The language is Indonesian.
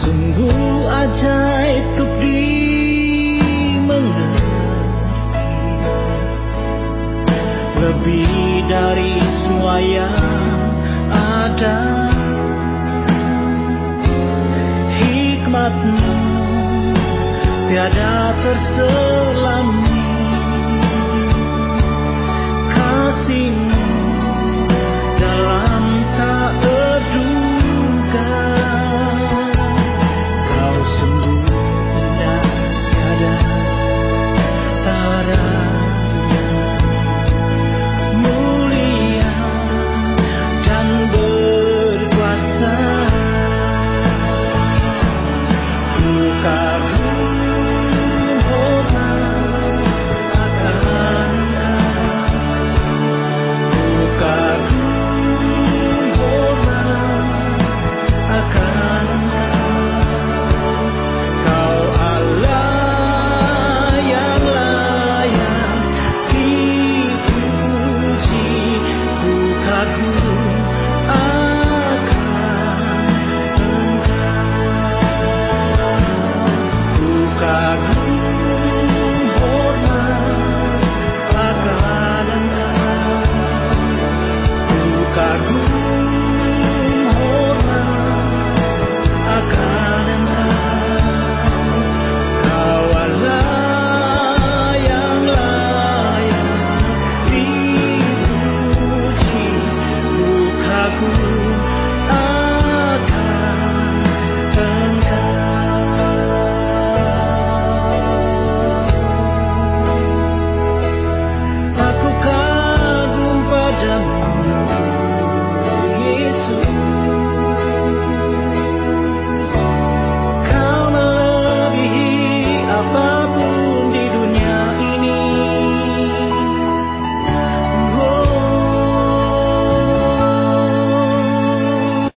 Sungguh ajaib untuk dimengerti. Lebih dari semua yang ada. Hikmatmu tiada terselam